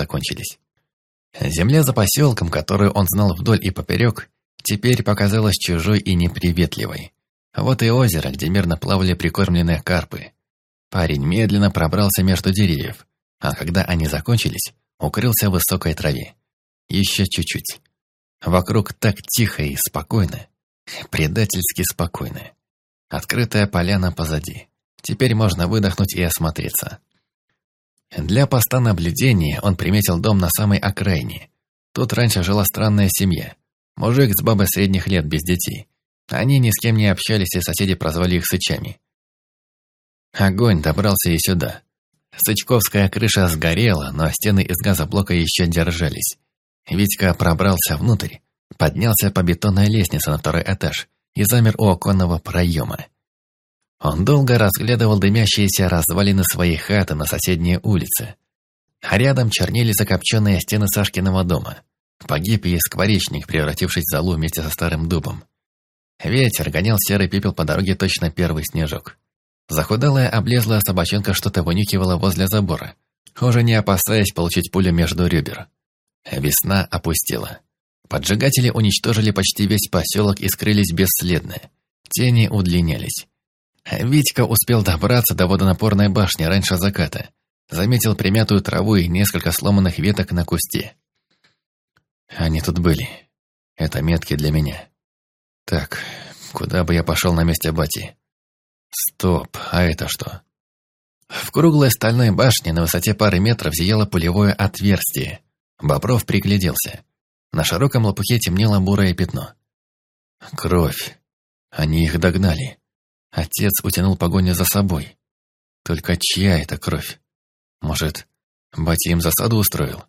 закончились. Земля за поселком, которую он знал вдоль и поперек, теперь показалась чужой и неприветливой. Вот и озеро, где мирно плавали прикормленные карпы. Парень медленно пробрался между деревьев, а когда они закончились, укрылся в высокой траве. Еще чуть-чуть. Вокруг так тихо и спокойно. Предательски спокойно. Открытая поляна позади. Теперь можно выдохнуть и осмотреться. Для поста наблюдения он приметил дом на самой окраине. Тут раньше жила странная семья. Мужик с бабой средних лет без детей. Они ни с кем не общались, и соседи прозвали их сычами. Огонь добрался и сюда. Сычковская крыша сгорела, но стены из газоблока еще держались. Витька пробрался внутрь, поднялся по бетонной лестнице на второй этаж и замер у оконного проема. Он долго разглядывал дымящиеся развалины своей хаты на соседней улице. А рядом чернели закопченные стены Сашкиного дома. Погиб и скворечник, превратившись в залу вместе со старым дубом. Ветер гонял серый пепел по дороге точно первый снежок. Захудалая облезлая собачонка что-то вынюхивала возле забора, уже не опасаясь получить пулю между ребер. Весна опустила. Поджигатели уничтожили почти весь поселок и скрылись бесследно. Тени удлинялись. Витька успел добраться до водонапорной башни раньше заката. Заметил примятую траву и несколько сломанных веток на кусте. Они тут были. Это метки для меня. Так, куда бы я пошел на месте бати? Стоп, а это что? В круглой стальной башне на высоте пары метров зияло пулевое отверстие. Бобров пригляделся. На широком лопухе темнело бурое пятно. Кровь. Они их догнали. Отец утянул погоню за собой. Только чья это кровь? Может, батя им засаду устроил?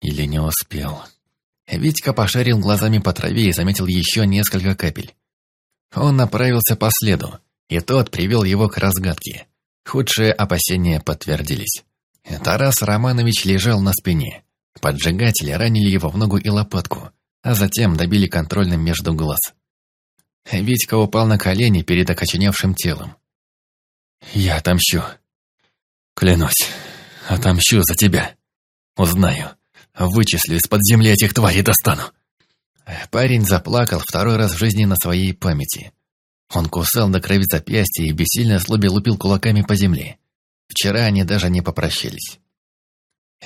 Или не успел? Витька пошарил глазами по траве и заметил еще несколько капель. Он направился по следу, и тот привел его к разгадке. Худшие опасения подтвердились. Тарас Романович лежал на спине. Поджигатели ранили его в ногу и лопатку, а затем добили контрольным между глаз. Витька упал на колени перед окоченевшим телом. «Я отомщу. Клянусь, отомщу за тебя. Узнаю, вычислю из-под земли этих тварей достану». Парень заплакал второй раз в жизни на своей памяти. Он кусал до крови запястья и бессильно злобе лупил кулаками по земле. Вчера они даже не попрощались.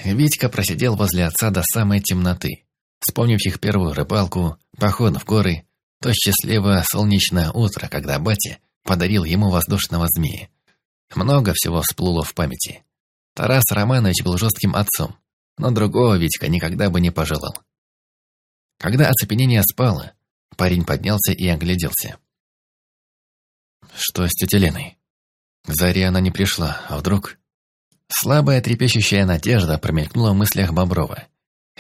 Витька просидел возле отца до самой темноты, вспомнив их первую рыбалку, поход в горы то счастливое солнечное утро, когда батя подарил ему воздушного змея. Много всего всплыло в памяти. Тарас Романович был жестким отцом, но другого Витька никогда бы не пожелал. Когда оцепенение спало, парень поднялся и огляделся. Что с тетей Леной? К заре она не пришла, а вдруг... Слабая трепещущая надежда промелькнула в мыслях Боброва.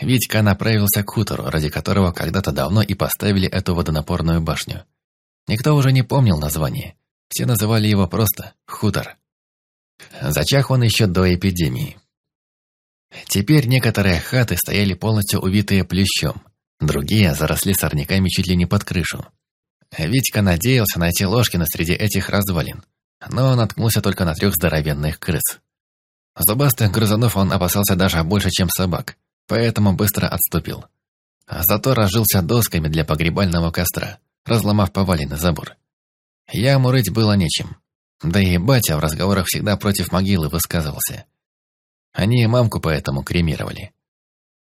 Витька направился к хутору, ради которого когда-то давно и поставили эту водонапорную башню. Никто уже не помнил название. Все называли его просто «хутор». Зачах он еще до эпидемии. Теперь некоторые хаты стояли полностью увитые плющом, другие заросли сорняками чуть ли не под крышу. Витька надеялся найти Ложкина среди этих развалин, но он наткнулся только на трех здоровенных крыс. Зубастых грызунов он опасался даже больше, чем собак – поэтому быстро отступил. А зато разжился досками для погребального костра, разломав поваленный забор. Яму рыть было нечем. Да и батя в разговорах всегда против могилы высказывался. Они и мамку поэтому кремировали.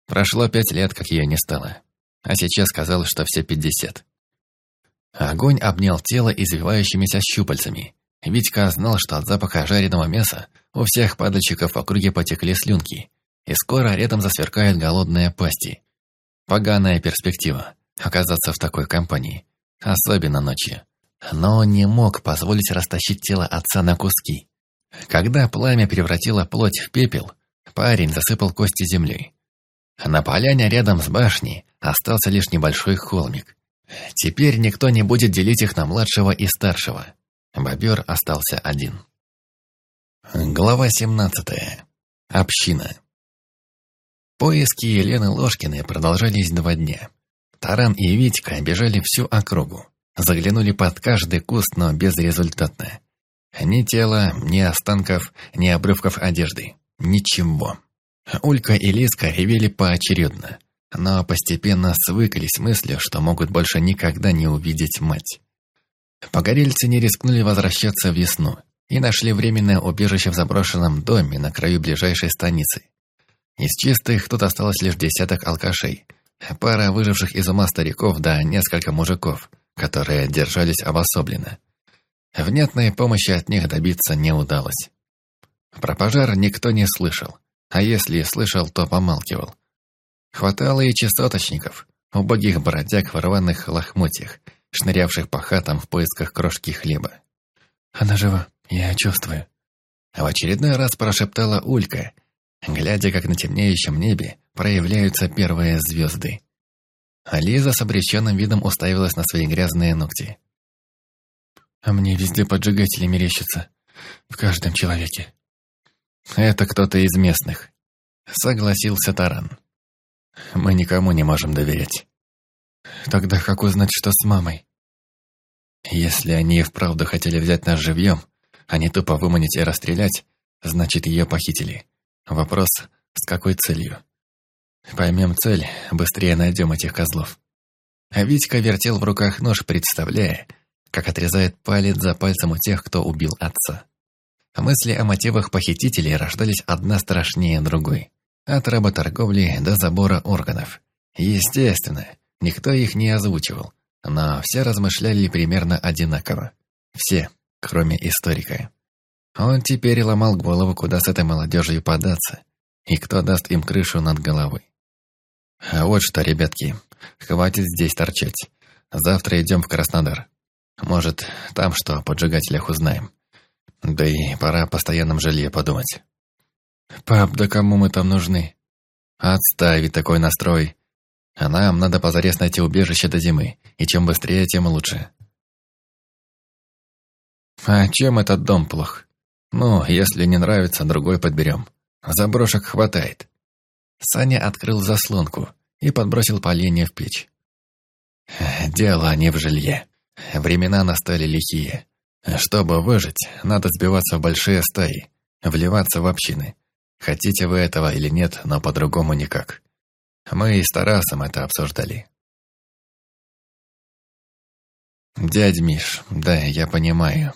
Прошло пять лет, как ее не стало. А сейчас казалось, что все пятьдесят. Огонь обнял тело извивающимися щупальцами. Витька знал, что от запаха жареного мяса у всех падальщиков в округе потекли слюнки, и скоро рядом засверкают голодные пасти. Поганая перспектива – оказаться в такой компании, особенно ночью. Но он не мог позволить растащить тело отца на куски. Когда пламя превратило плоть в пепел, парень засыпал кости землей. На поляне рядом с башней остался лишь небольшой холмик. Теперь никто не будет делить их на младшего и старшего. Бобер остался один. Глава 17. Община. Поиски Елены Ложкиной продолжались два дня. Таран и Витька бежали всю округу. Заглянули под каждый куст, но безрезультатно. Ни тела, ни останков, ни обрывков одежды. Ничего. Улька и Лиска ревели поочередно, но постепенно свыкались с мыслью, что могут больше никогда не увидеть мать. Погорельцы не рискнули возвращаться в весну и нашли временное убежище в заброшенном доме на краю ближайшей станицы. Из чистых тут осталось лишь десяток алкашей, пара выживших из ума стариков да несколько мужиков, которые держались обособленно. Внятной помощи от них добиться не удалось. Про пожар никто не слышал, а если и слышал, то помалкивал. Хватало и частоточников, убогих бродяг в рваных лохмотьях, шнырявших по хатам в поисках крошки хлеба. «Она жива, я чувствую», — в очередной раз прошептала Улька, глядя, как на темнеющем небе проявляются первые звезды. А Лиза с обреченным видом уставилась на свои грязные ногти. «А мне везде поджигатели мерещатся, в каждом человеке». «Это кто-то из местных», — согласился Таран. «Мы никому не можем доверять». «Тогда как узнать, что с мамой?» «Если они и вправду хотели взять нас живьем, а не тупо выманить и расстрелять, значит, ее похитили. Вопрос, с какой целью?» «Поймем цель, быстрее найдем этих козлов». А Витька вертел в руках нож, представляя, как отрезает палец за пальцем у тех, кто убил отца. Мысли о мотивах похитителей рождались одна страшнее другой. От работорговли до забора органов. Естественно, никто их не озвучивал, но все размышляли примерно одинаково. Все, кроме историка. Он теперь ломал голову, куда с этой молодежью податься, и кто даст им крышу над головой. А вот что, ребятки, хватит здесь торчать. Завтра идем в Краснодар. Может, там что о поджигателях узнаем. Да и пора о постоянном жилье подумать. Пап, да кому мы там нужны? Отставить такой настрой. А нам надо позарез найти убежище до зимы, и чем быстрее, тем лучше. А чем этот дом плох? Ну, если не нравится, другой подберем. Заброшек хватает. Саня открыл заслонку и подбросил поленья в печь. Дело не в жилье. Времена настали лихие. Чтобы выжить, надо сбиваться в большие стаи, вливаться в общины. Хотите вы этого или нет, но по-другому никак. Мы и с Тарасом это обсуждали. Дядь Миш, да, я понимаю.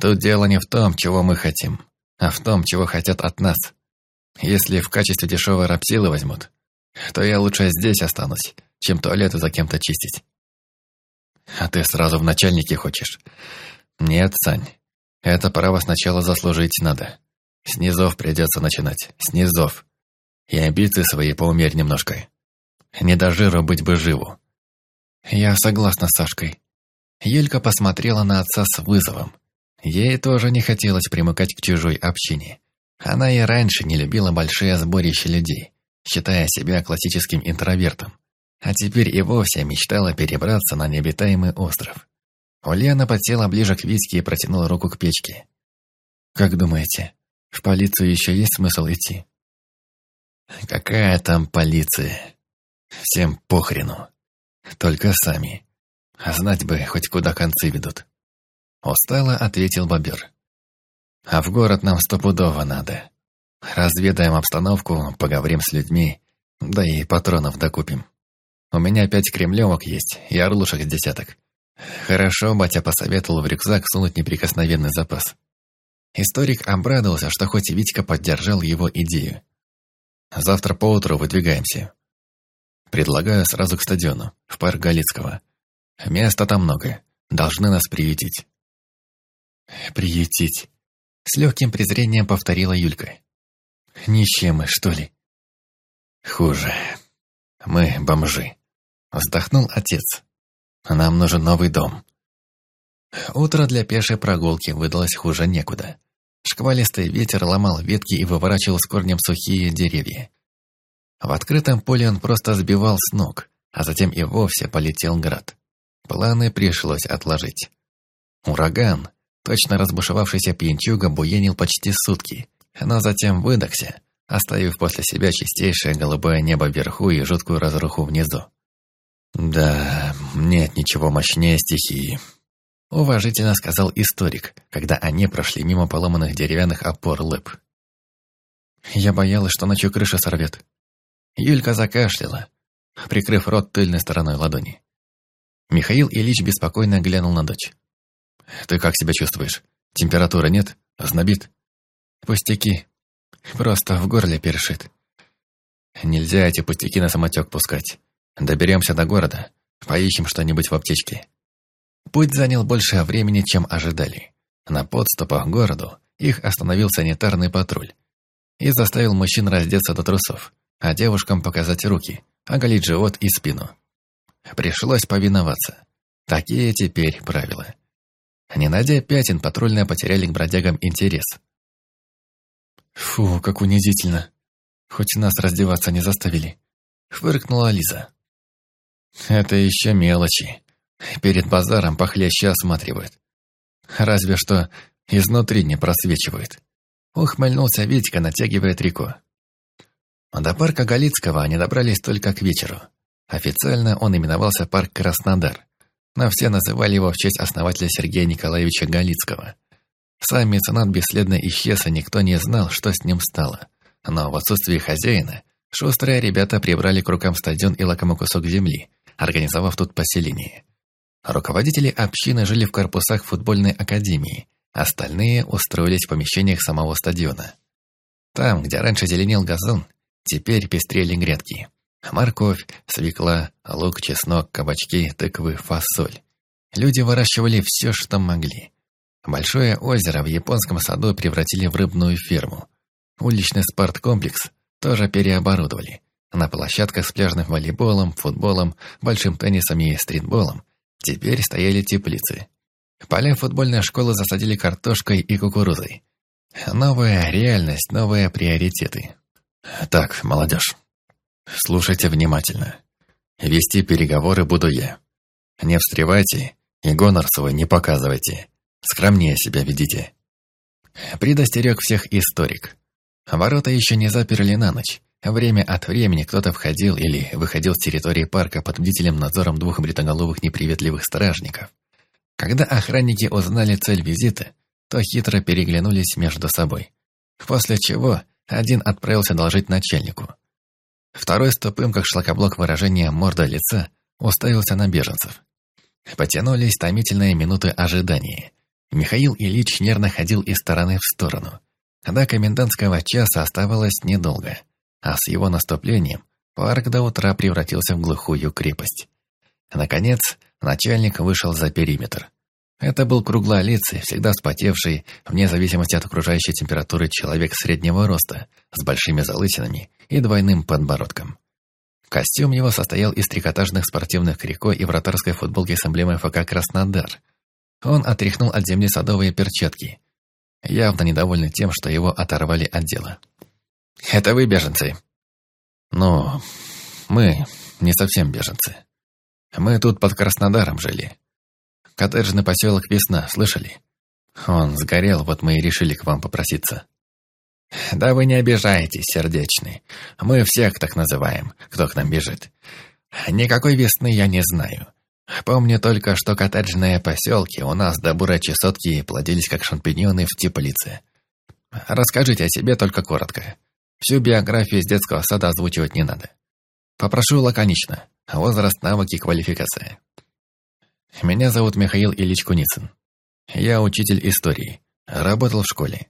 Тут дело не в том, чего мы хотим, а в том, чего хотят от нас. Если в качестве дешевой рабсилы возьмут, то я лучше здесь останусь, чем туалеты за кем-то чистить. А ты сразу в начальнике хочешь? Нет, Сань. Это право сначала заслужить надо. Снизов придется начинать. Снизов. И амбиции свои поумерь немножко. Не до жира быть бы живу. Я согласна с Сашкой. Юлька посмотрела на отца с вызовом. Ей тоже не хотелось примыкать к чужой общине. Она и раньше не любила большие сборища людей, считая себя классическим интровертом. А теперь и вовсе мечтала перебраться на необитаемый остров. Ульяна подсела ближе к Витьке и протянула руку к печке. «Как думаете, в полицию еще есть смысл идти?» «Какая там полиция? Всем похрену. Только сами. А знать бы, хоть куда концы ведут». Устало ответил Бобер. «А в город нам стопудово надо. Разведаем обстановку, поговорим с людьми, да и патронов докупим. У меня пять кремлевок есть и орлушек с десяток. Хорошо, батя посоветовал в рюкзак сунуть неприкосновенный запас. Историк обрадовался, что хоть Витька поддержал его идею. Завтра поутру выдвигаемся. Предлагаю сразу к стадиону, в парк Галицкого. Места там много, должны нас приютить. Приютить. С легким презрением повторила Юлька. Ничьи мы, что ли? Хуже. Мы бомжи. Вздохнул отец. Нам нужен новый дом. Утро для пешей прогулки выдалось хуже некуда. Шквалистый ветер ломал ветки и выворачивал с корнем сухие деревья. В открытом поле он просто сбивал с ног, а затем и вовсе полетел град. Планы пришлось отложить. Ураган, точно разбушевавшийся пьянчуга, буенил почти сутки, но затем выдохся, оставив после себя чистейшее голубое небо вверху и жуткую разруху внизу. «Да, нет ничего мощнее стихии», — уважительно сказал историк, когда они прошли мимо поломанных деревянных опор лэп. Я боялась, что ночью крыша сорвет. Юлька закашляла, прикрыв рот тыльной стороной ладони. Михаил Ильич беспокойно глянул на дочь. «Ты как себя чувствуешь? Температура нет? Знобит?» «Пустяки. Просто в горле першит». «Нельзя эти пустяки на самотек пускать. Доберемся до города, поищем что-нибудь в аптечке». Путь занял больше времени, чем ожидали. На подступах к городу их остановил санитарный патруль и заставил мужчин раздеться до трусов, а девушкам показать руки, оголить живот и спину. Пришлось повиноваться. Такие теперь правила. Не найдя пятен, патрульные потеряли к бродягам интерес. «Фу, как унизительно. Хоть нас раздеваться не заставили», — фыркнула Лиза. «Это еще мелочи. Перед базаром похлеще осматривают. Разве что изнутри не просвечивают». Ухмыльнулся Витька, натягивая трико. До парка Галицкого они добрались только к вечеру. Официально он именовался парк Краснодар, но все называли его в честь основателя Сергея Николаевича Галицкого. Сам меценат бесследно исчез, и никто не знал, что с ним стало. Но в отсутствие хозяина, шустрые ребята прибрали к рукам стадион и лакомый кусок земли, организовав тут поселение. Руководители общины жили в корпусах футбольной академии, остальные устроились в помещениях самого стадиона. Там, где раньше зеленел газон, теперь пестрели грядки. Морковь, свекла, лук, чеснок, кабачки, тыквы, фасоль. Люди выращивали все, что могли. Большое озеро в японском саду превратили в рыбную ферму. Уличный спорткомплекс тоже переоборудовали. На площадках с пляжным волейболом, футболом, большим теннисом и стритболом теперь стояли теплицы. Поля футбольной школы засадили картошкой и кукурузой. Новая реальность, новые приоритеты. Так, молодежь, Слушайте внимательно. Вести переговоры буду я. Не встревайте и гонор свой не показывайте. Скромнее себя ведите. Предостерег всех историк. Ворота еще не заперли на ночь. Время от времени кто-то входил или выходил с территории парка под бдительным надзором двух бритоголовых неприветливых стражников. Когда охранники узнали цель визита, то хитро переглянулись между собой. После чего один отправился доложить начальнику. Второй с тупым, как шлакоблок выражение морда лица, уставился на беженцев. Потянулись томительные минуты ожидания. Михаил Ильич нервно ходил из стороны в сторону. До комендантского часа оставалось недолго, а с его наступлением парк до утра превратился в глухую крепость. Наконец, начальник вышел за периметр. Это был круглолицый, всегда вспотевший, вне зависимости от окружающей температуры, человек среднего роста, с большими залысинами и двойным подбородком. Костюм его состоял из трикотажных спортивных крико и вратарской футболки с эмблемой ФК «Краснодар». Он отряхнул от земли садовые перчатки, явно недовольный тем, что его оторвали от дела. «Это вы беженцы?» «Ну, мы не совсем беженцы. Мы тут под Краснодаром жили. Коттеджный поселок Весна, слышали? Он сгорел, вот мы и решили к вам попроситься. Да вы не обижайтесь, сердечный. Мы всех так называем, кто к нам бежит. Никакой весны я не знаю. Помню только, что коттеджные поселки у нас до бурачьи сотки плодились как шампиньоны в теплице. Расскажите о себе только коротко. Всю биографию из детского сада озвучивать не надо. Попрошу лаконично. Возраст, навыки, квалификация. Меня зовут Михаил Ильич Куницын. Я учитель истории. Работал в школе.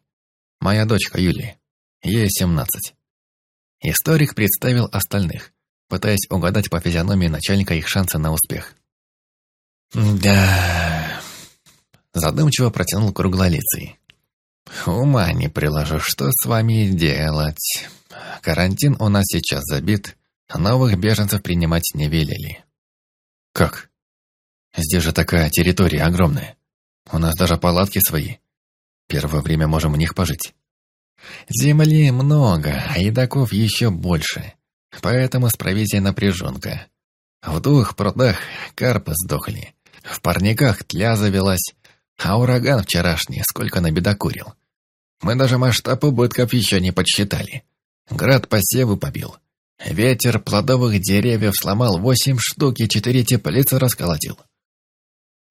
Моя дочка Юлия. Ей 17. Историк представил остальных, пытаясь угадать по физиономии начальника их шансы на успех. «Да...» Задумчиво протянул круглолицый. «Ума не приложу, что с вами делать. Карантин у нас сейчас забит, новых беженцев принимать не велели». «Как?» Здесь же такая территория огромная. У нас даже палатки свои. Первое время можем в них пожить. Земли много, а едоков еще больше. Поэтому с провизией напряженка. В двух прудах карпы сдохли. В парниках тля завелась. А ураган вчерашний сколько набедокурил. Мы даже масштаб убытков еще не подсчитали. Град посевы побил. Ветер плодовых деревьев сломал восемь штук и четыре теплицы расколотил.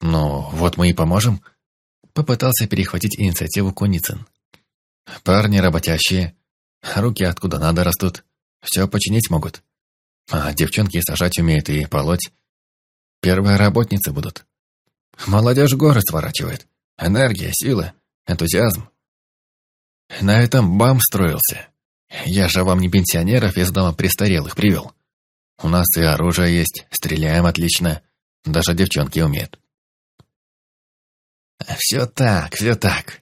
«Ну, вот мы и поможем», — попытался перехватить инициативу Куницын. «Парни работящие, Руки откуда надо растут. Все починить могут. А девчонки сажать умеют и полоть. Первые работницы будут. Молодежь горы сворачивает. Энергия, сила, энтузиазм. На этом БАМ строился. Я же вам не пенсионеров из дома престарелых привел. У нас и оружие есть, стреляем отлично. Даже девчонки умеют. Все так, все так.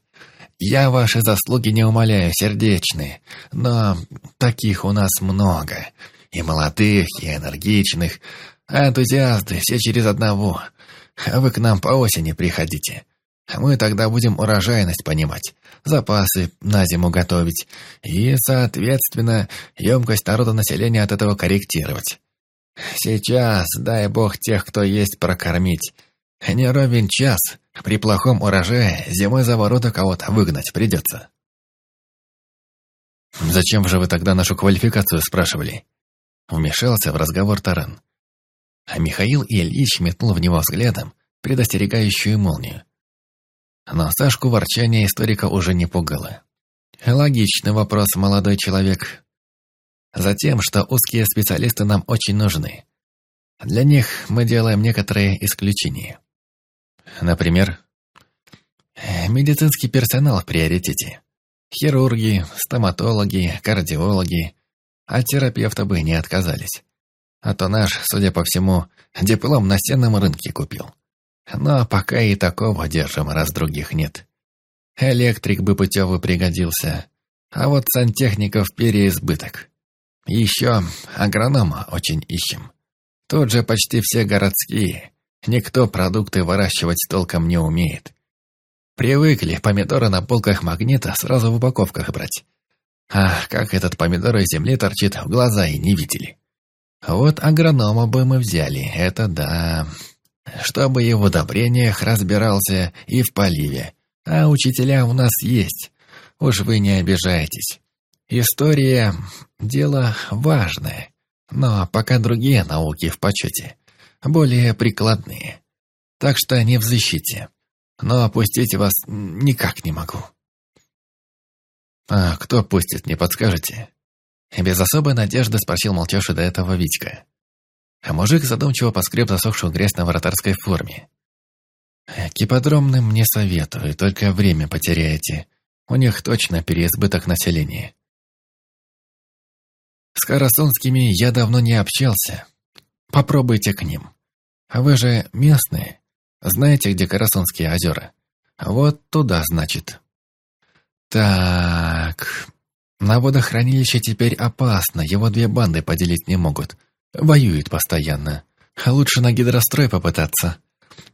Я ваши заслуги не умоляю, сердечные, но таких у нас много. И молодых, и энергичных, а энтузиасты все через одного. А вы к нам по осени приходите. Мы тогда будем урожайность понимать, запасы на зиму готовить и, соответственно, емкость народонаселения от этого корректировать. Сейчас, дай бог, тех, кто есть, прокормить. Не ровен час, при плохом урожае зимой за ворота кого-то выгнать придется. «Зачем же вы тогда нашу квалификацию спрашивали?» Вмешался в разговор Таран. А Михаил Ильич метнул в него взглядом, предостерегающую молнию. Но Сашку ворчание историка уже не пугало. Логичный вопрос, молодой человек. Затем, что узкие специалисты нам очень нужны. Для них мы делаем некоторые исключения. Например, медицинский персонал в приоритете. Хирурги, стоматологи, кардиологи, а терапевта бы не отказались. А то наш, судя по всему, диплом на стенном рынке купил. Но пока и такого держим, раз других нет. Электрик бы путевый пригодился, а вот сантехников переизбыток. Еще агронома очень ищем. Тут же почти все городские. Никто продукты выращивать толком не умеет. Привыкли помидоры на полках магнита сразу в упаковках брать. Ах, как этот помидор из земли торчит, в глаза и не видели. Вот агронома бы мы взяли, это да чтобы и в удобрениях разбирался, и в поливе. А учителя у нас есть, уж вы не обижайтесь. История – дело важное, но пока другие науки в почете, более прикладные. Так что не в защите, но опустить вас никак не могу. «А кто пустит, не подскажете?» Без особой надежды спросил молчавший до этого Витька. А мужик задумчиво поскреб засохшую грязь на вратарской форме. «Киподромным не советую, только время потеряете. У них точно переизбыток населения». «С Карасонскими я давно не общался. Попробуйте к ним. А вы же местные. Знаете, где Карасонские озера? Вот туда, значит». «Так...» На водохранилище теперь опасно, его две банды поделить не могут. Воюет постоянно. Лучше на гидрострой попытаться.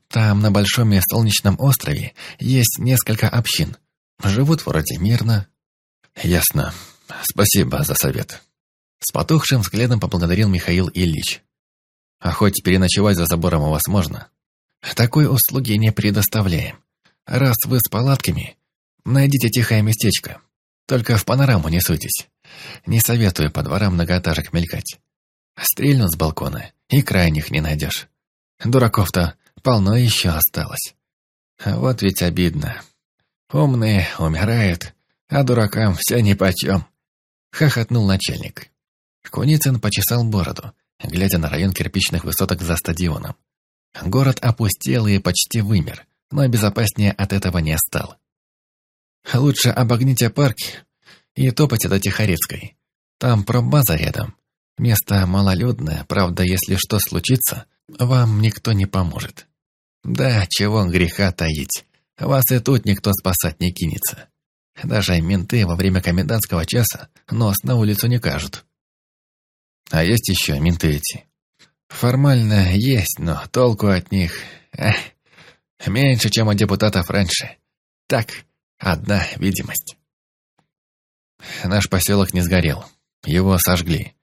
Там, на большом и солнечном острове, есть несколько общин. Живут вроде мирно. Ясно. Спасибо за совет. С потухшим взглядом поблагодарил Михаил Ильич. А хоть переночевать за забором у вас можно? Такой услуги не предоставляем. Раз вы с палатками, найдите тихое местечко. Только в панораму не суйтесь. Не советую по дворам многоэтажек мелькать. Стрельнут с балкона, и крайних не найдешь. Дураков-то полно еще осталось. Вот ведь обидно. Умные умирают, а дуракам все нипочем. Хохотнул начальник. Куницын почесал бороду, глядя на район кирпичных высоток за стадионом. Город опустел и почти вымер, но безопаснее от этого не стал. Лучше обогните парки и топайте до Тихорецкой. Там промбаза рядом, Место малолюдное, правда, если что случится, вам никто не поможет. Да, чего греха таить, вас и тут никто спасать не кинется. Даже менты во время комендантского часа нос на улицу не кажут. А есть еще менты эти? Формально есть, но толку от них... Эх, меньше, чем у депутатов раньше. Так, одна видимость. Наш поселок не сгорел. Его сожгли.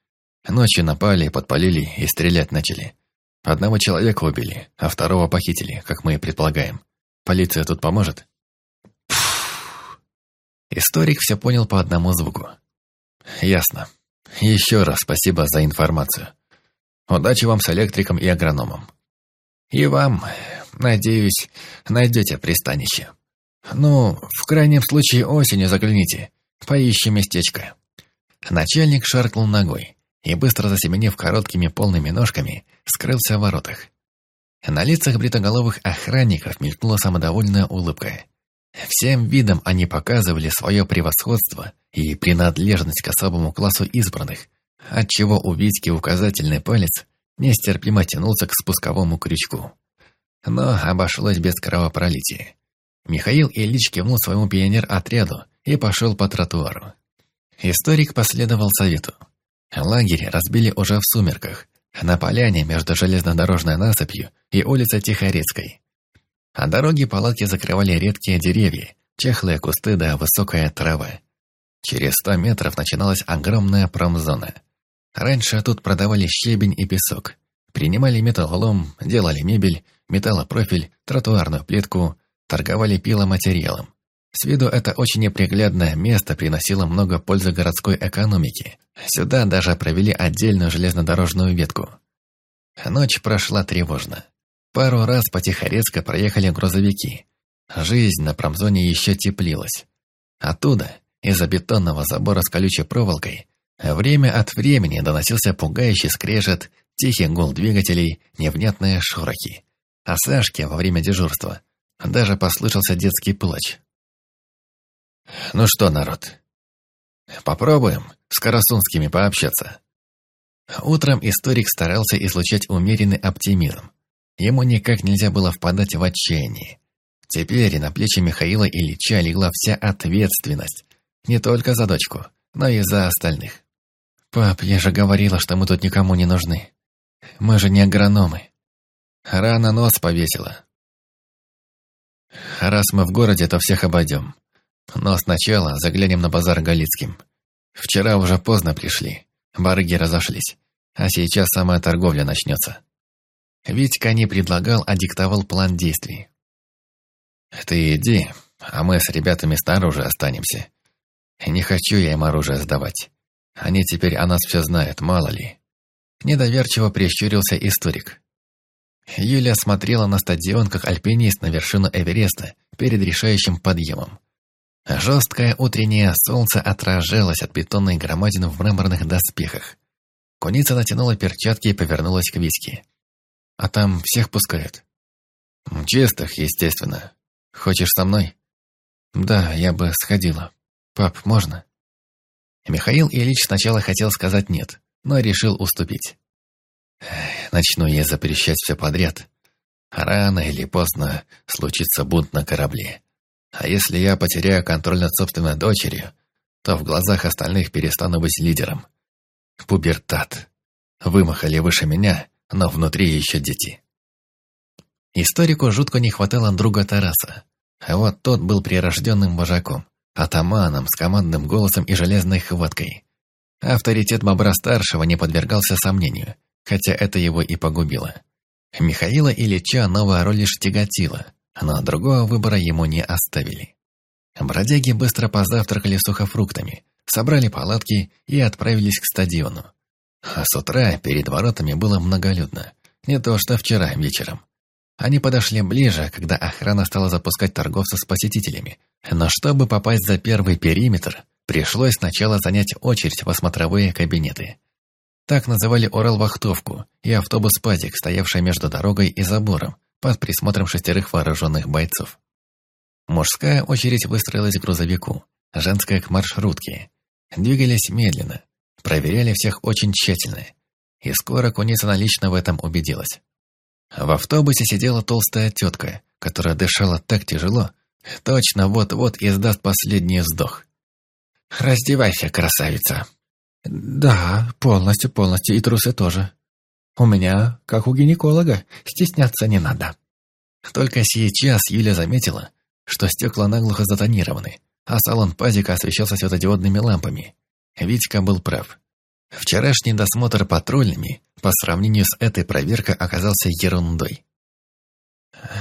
Ночью напали, подпалили и стрелять начали. Одного человека убили, а второго похитили, как мы и предполагаем. Полиция тут поможет? Историк все понял по одному звуку. Ясно. Еще раз спасибо за информацию. Удачи вам с электриком и агрономом. И вам, надеюсь, найдете пристанище. Ну, в крайнем случае осенью загляните. Поищем местечко. Начальник шаркнул ногой и, быстро засеменив короткими полными ножками, скрылся в воротах. На лицах бритоголовых охранников мелькнула самодовольная улыбка. Всем видом они показывали свое превосходство и принадлежность к особому классу избранных, отчего у Витьки указательный палец нестерпимо тянулся к спусковому крючку. Но обошлось без кровопролития. Михаил Ильич кивнул своему пионер-отряду и пошел по тротуару. Историк последовал совету. Лагерь разбили уже в сумерках, на поляне между железнодорожной насыпью и улицей Тихорецкой. А дороги палатки закрывали редкие деревья, чехлые кусты да высокая трава. Через сто метров начиналась огромная промзона. Раньше тут продавали щебень и песок. Принимали металлолом, делали мебель, металлопрофиль, тротуарную плитку, торговали пиломатериалом. С виду это очень неприглядное место приносило много пользы городской экономике. Сюда даже провели отдельную железнодорожную ветку. Ночь прошла тревожно. Пару раз по Тихорецко проехали грузовики. Жизнь на промзоне еще теплилась. Оттуда, из-за бетонного забора с колючей проволокой, время от времени доносился пугающий скрежет, тихий гул двигателей, невнятные шорохи. А Сашке во время дежурства даже послышался детский плач. Ну что, народ, попробуем с Карасунскими пообщаться. Утром историк старался излучать умеренный оптимизм. Ему никак нельзя было впадать в отчаяние. Теперь на плечи Михаила Ильича легла вся ответственность. Не только за дочку, но и за остальных. «Пап, я же говорила, что мы тут никому не нужны. Мы же не агрономы». Рано нос повесила. Раз мы в городе, то всех обойдем. Но сначала заглянем на базар Галицким. Вчера уже поздно пришли, барыги разошлись, а сейчас самая торговля начнется. Витька не предлагал, а диктовал план действий. «Ты иди, а мы с ребятами снаружи останемся. Не хочу я им оружие сдавать. Они теперь о нас все знают, мало ли». Недоверчиво прищурился историк. Юля смотрела на стадион, как альпинист на вершину Эвереста перед решающим подъемом. Жесткое утреннее солнце отражалось от бетонной громадины в мраморных доспехах. Куница натянула перчатки и повернулась к Витьке. «А там всех пускают?» «Чистых, естественно. Хочешь со мной?» «Да, я бы сходила. Пап, можно?» Михаил Ильич сначала хотел сказать «нет», но решил уступить. «Начну я запрещать все подряд. Рано или поздно случится бунт на корабле. А если я потеряю контроль над собственной дочерью, то в глазах остальных перестану быть лидером. Пубертат. Вымахали выше меня, но внутри еще дети. Историку жутко не хватало друга Тараса. А вот тот был прирожденным вожаком, атаманом с командным голосом и железной хваткой. Авторитет Бобра-старшего не подвергался сомнению, хотя это его и погубило. Михаила Ильича новая роль лишь тяготила, но другого выбора ему не оставили. Бродяги быстро позавтракали сухофруктами, собрали палатки и отправились к стадиону. А с утра перед воротами было многолюдно, не то что вчера вечером. Они подошли ближе, когда охрана стала запускать торговцев с посетителями. Но чтобы попасть за первый периметр, пришлось сначала занять очередь в осмотровые кабинеты. Так называли Орел-вахтовку и автобус-пазик, стоявший между дорогой и забором, под присмотром шестерых вооруженных бойцов. Мужская очередь выстроилась к грузовику, женская к маршрутке. Двигались медленно, проверяли всех очень тщательно. И скоро Куницына лично в этом убедилась. В автобусе сидела толстая тетка, которая дышала так тяжело, точно вот-вот издаст последний вздох. «Раздевайся, красавица!» «Да, полностью, полностью, и трусы тоже», у меня, как у гинеколога, стесняться не надо. Только сейчас Юля заметила, что стекла наглухо затонированы, а салон пазика освещался светодиодными лампами. Витька был прав. Вчерашний досмотр патрульными по сравнению с этой проверкой оказался ерундой.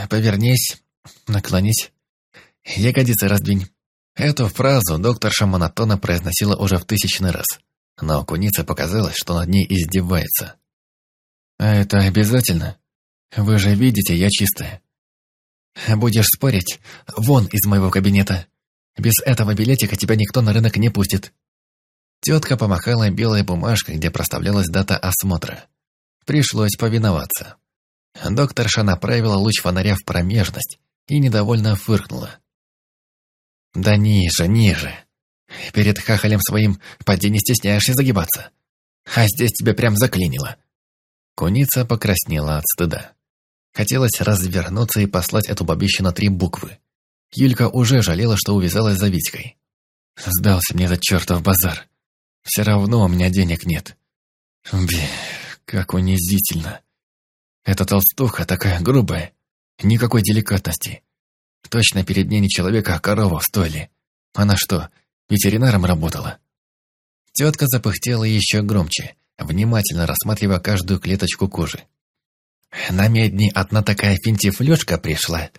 «Повернись, наклонись, ягодицы раздвинь». Эту фразу докторша монотонно произносила уже в тысячный раз, но кунице показалось, что над ней издевается. «А это обязательно? Вы же видите, я чистая. Будешь спорить? Вон из моего кабинета. Без этого билетика тебя никто на рынок не пустит». Тетка помахала белой бумажкой, где проставлялась дата осмотра. Пришлось повиноваться. Докторша направила луч фонаря в промежность и недовольно фыркнула. «Да ниже, ниже. Перед хахалем своим поди не стесняешься загибаться. А здесь тебя прям заклинило». Куница покраснела от стыда. Хотелось развернуться и послать эту бабищу на три буквы. Юлька уже жалела, что увязалась за Витькой. «Сдался мне этот чертов базар. Все равно у меня денег нет. Бе, как унизительно. Эта толстуха такая грубая, никакой деликатности. Точно перед ней не человека, а корова в стойле. Она что, ветеринаром работала? Тетка запыхтела еще громче, внимательно рассматривая каждую клеточку кожи. На медни одна такая финтифлёшка пришла.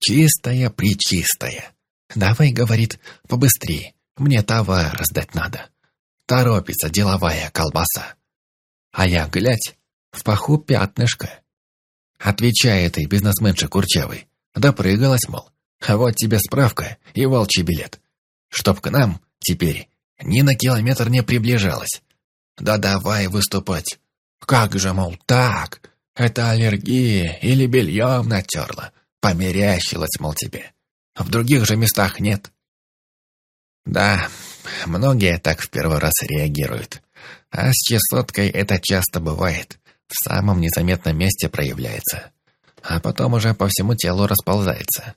Чистая-причистая. Давай, говорит, побыстрее, мне товар раздать надо. Торопится деловая колбаса. А я, глядь, в паху пятнышко. Отвечает и бизнесменша курчавый. Допрыгалась, мол. А вот тебе справка и волчий билет. Чтоб к нам теперь ни на километр не приближалась. Да давай выступать. Как же, мол, так? Это аллергия или бельем натерла. Померящилась, мол, тебе. В других же местах нет. Да, многие так в первый раз реагируют. А с чесоткой это часто бывает. В самом незаметном месте проявляется. А потом уже по всему телу расползается.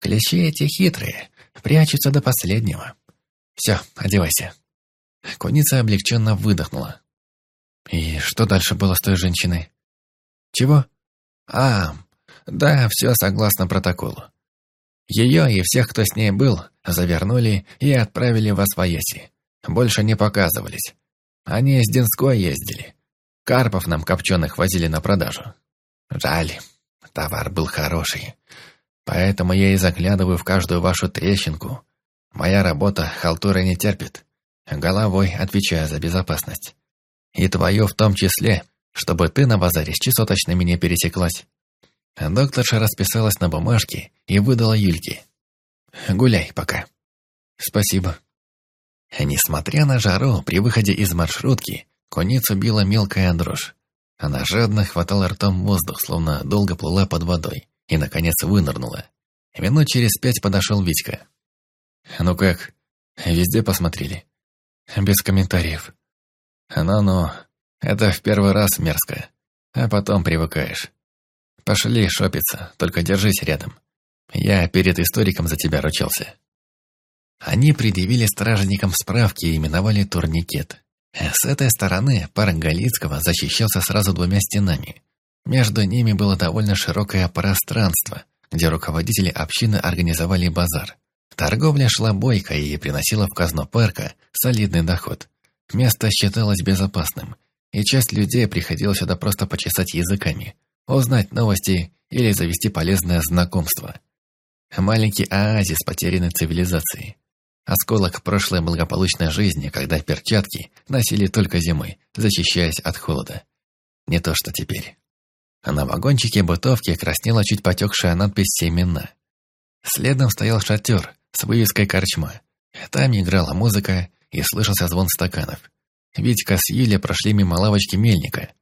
Клещи эти хитрые, прячутся до последнего. Все, одевайся. Куница облегченно выдохнула. И что дальше было с той женщиной? Чего? А, да, все согласно протоколу. Ее и всех, кто с ней был, завернули и отправили в Освояси. Больше не показывались. Они с Динской ездили. Карпов нам копченых возили на продажу. Жаль, товар был хороший. Поэтому я и заглядываю в каждую вашу трещинку. Моя работа халтуры не терпит. Головой отвечаю за безопасность. И твою в том числе, чтобы ты на базаре с чесоточными не пересеклась. Докторша расписалась на бумажке и выдала Юльке. «Гуляй пока». «Спасибо». Несмотря на жару, при выходе из маршрутки Куницу била мелкая дрожь. Она жадно хватала ртом воздух, словно долго плыла под водой, и, наконец, вынырнула. Минут через пять подошел Витька. «Ну как, везде посмотрели?» «Без комментариев». «Ну-ну, это в первый раз мерзко, а потом привыкаешь. Пошли шопиться, только держись рядом. Я перед историком за тебя ручался». Они предъявили стражникам справки и именовали турникет. С этой стороны парк Галицкого защищался сразу двумя стенами. Между ними было довольно широкое пространство, где руководители общины организовали базар. Торговля шла бойко и приносила в казну парка солидный доход. Место считалось безопасным, и часть людей приходила сюда просто почесать языками, узнать новости или завести полезное знакомство. Маленький оазис потерянной цивилизации. Осколок прошлой благополучной жизни, когда перчатки носили только зимой, защищаясь от холода. Не то что теперь. На вагончике бытовки краснела чуть потекшая надпись «Семена». Следом стоял шатер с вывеской «Корчма». Там играла музыка и слышался звон стаканов. Витька с Юлей прошли мимо лавочки мельника,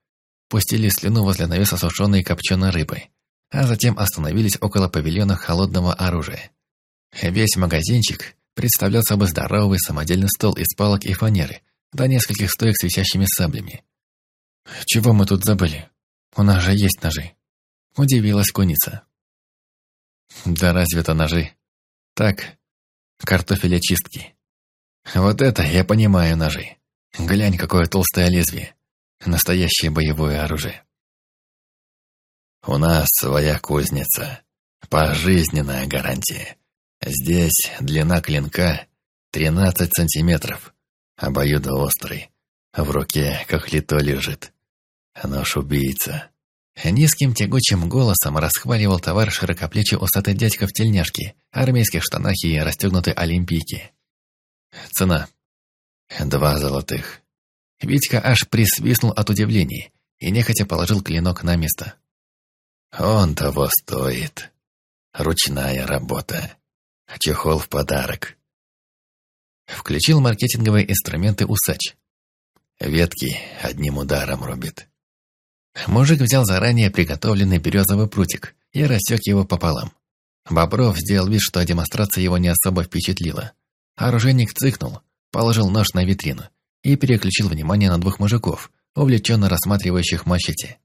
пустили слюну возле навеса сушеной копченой рыбы, а затем остановились около павильона холодного оружия. Весь магазинчик представлял собой здоровый самодельный стол из палок и фанеры, до нескольких стоек с висящими саблями. «Чего мы тут забыли? У нас же есть ножи!» Удивилась куница. «Да разве это ножи? Так, картофелечистки. Вот это я понимаю ножи. Глянь, какое толстое лезвие. Настоящее боевое оружие». «У нас своя кузница. Пожизненная гарантия. Здесь длина клинка 13 сантиметров, обоюдоострый. В руке, как лито лежит. Нож убийца. Низким тягучим голосом расхваливал товар широкоплечий усатый дядька в тельняшке, армейских штанах и расстегнутой олимпийке. Цена. Два золотых. Витька аж присвистнул от удивления и нехотя положил клинок на место. Он того стоит. Ручная работа. Чехол в подарок. Включил маркетинговые инструменты усач. Ветки одним ударом рубит. Мужик взял заранее приготовленный березовый прутик и рассек его пополам. Бобров сделал вид, что демонстрация его не особо впечатлила. Оружейник цыкнул, положил нож на витрину и переключил внимание на двух мужиков, увлеченно рассматривающих мачете.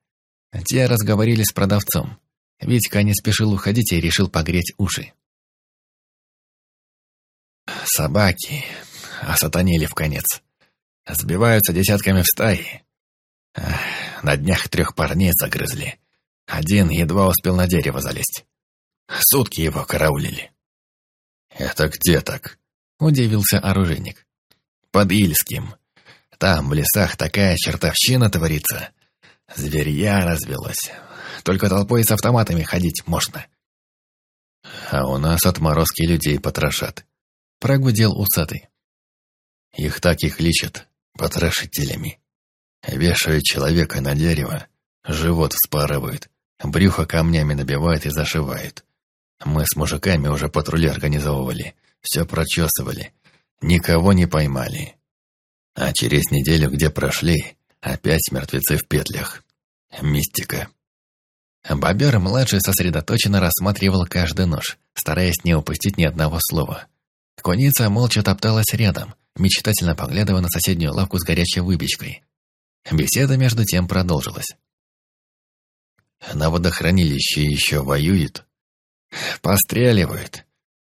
Те разговорили с продавцом. Витька не спешил уходить и решил погреть уши. Собаки осатанили в конец. Сбиваются десятками в стаи. На днях трех парней загрызли. Один едва успел на дерево залезть. Сутки его караулили. «Это где так?» — удивился оружейник. «Под Ильским. Там, в лесах, такая чертовщина творится. Зверья развелось. Только толпой с автоматами ходить можно». «А у нас отморозки людей потрошат», — прогудел усатый. «Их так и кличат, потрошителями. Вешают человека на дерево, живот вспарывают, брюхо камнями набивают и зашивают. Мы с мужиками уже патрули организовывали, все прочесывали, никого не поймали. А через неделю, где прошли, опять мертвецы в петлях. Мистика. Бобер-младший сосредоточенно рассматривал каждый нож, стараясь не упустить ни одного слова. Куница молча топталась рядом, мечтательно поглядывая на соседнюю лавку с горячей выпечкой. Беседа между тем продолжилась. На водохранилище еще воюет? Постреливают.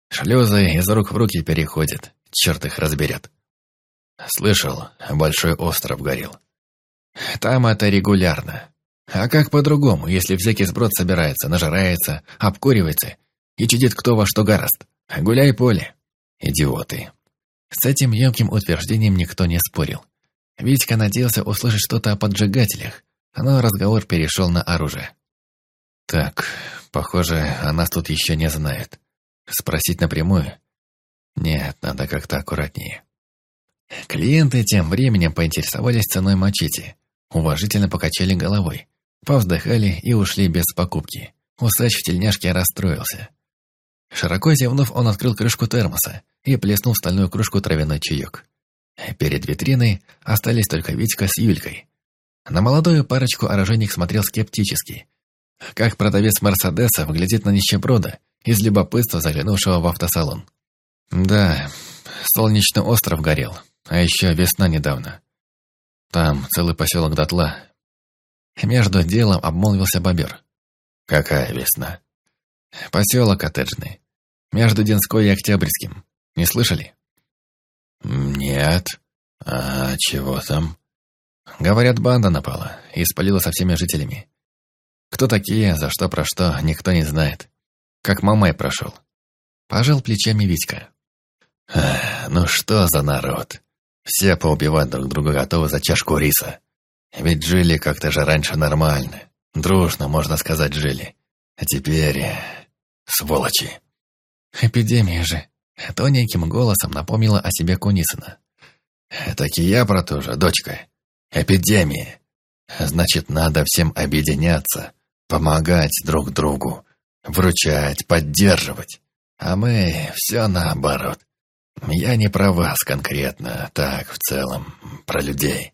Шлюзы из рук в руки переходят. Черт их разберет. Слышал, большой остров горел. Там это регулярно. А как по-другому, если всякий сброд собирается, нажирается, обкуривается и чудит кто во что гораст? Гуляй поле. Идиоты. С этим емким утверждением никто не спорил. Витька надеялся услышать что-то о поджигателях, но разговор перешел на оружие. «Так, похоже, о нас тут еще не знает. Спросить напрямую? Нет, надо как-то аккуратнее». Клиенты тем временем поинтересовались ценой мачете, уважительно покачали головой, повздыхали и ушли без покупки. Усач в тельняшке расстроился. Широко зевнув, он открыл крышку термоса и плеснул в стальную кружку травяной чаек. Перед витриной остались только Витька с Юлькой. На молодую парочку оружейник смотрел скептически. Как продавец Мерседеса выглядит на нищеброда, из любопытства заглянувшего в автосалон. Да, солнечный остров горел, а еще весна недавно. Там целый поселок дотла. Между делом обмолвился бобер. Какая весна? Поселок коттеджный. Между Динской и Октябрьским. Не слышали? «Нет. А чего там?» Говорят, банда напала и спалила со всеми жителями. Кто такие, за что, про что, никто не знает. Как Мамай прошел. Пожал плечами Витька. «Ну что за народ? Все поубивать друг друга готовы за чашку риса. Ведь жили как-то же раньше нормально. Дружно, можно сказать, жили. А теперь... сволочи». «Эпидемия же», Тоненьким голосом напомнила о себе Куницына. «Так и я про то же, дочка. Эпидемия. Значит, надо всем объединяться, помогать друг другу, вручать, поддерживать. А мы все наоборот. Я не про вас конкретно, так, в целом, про людей.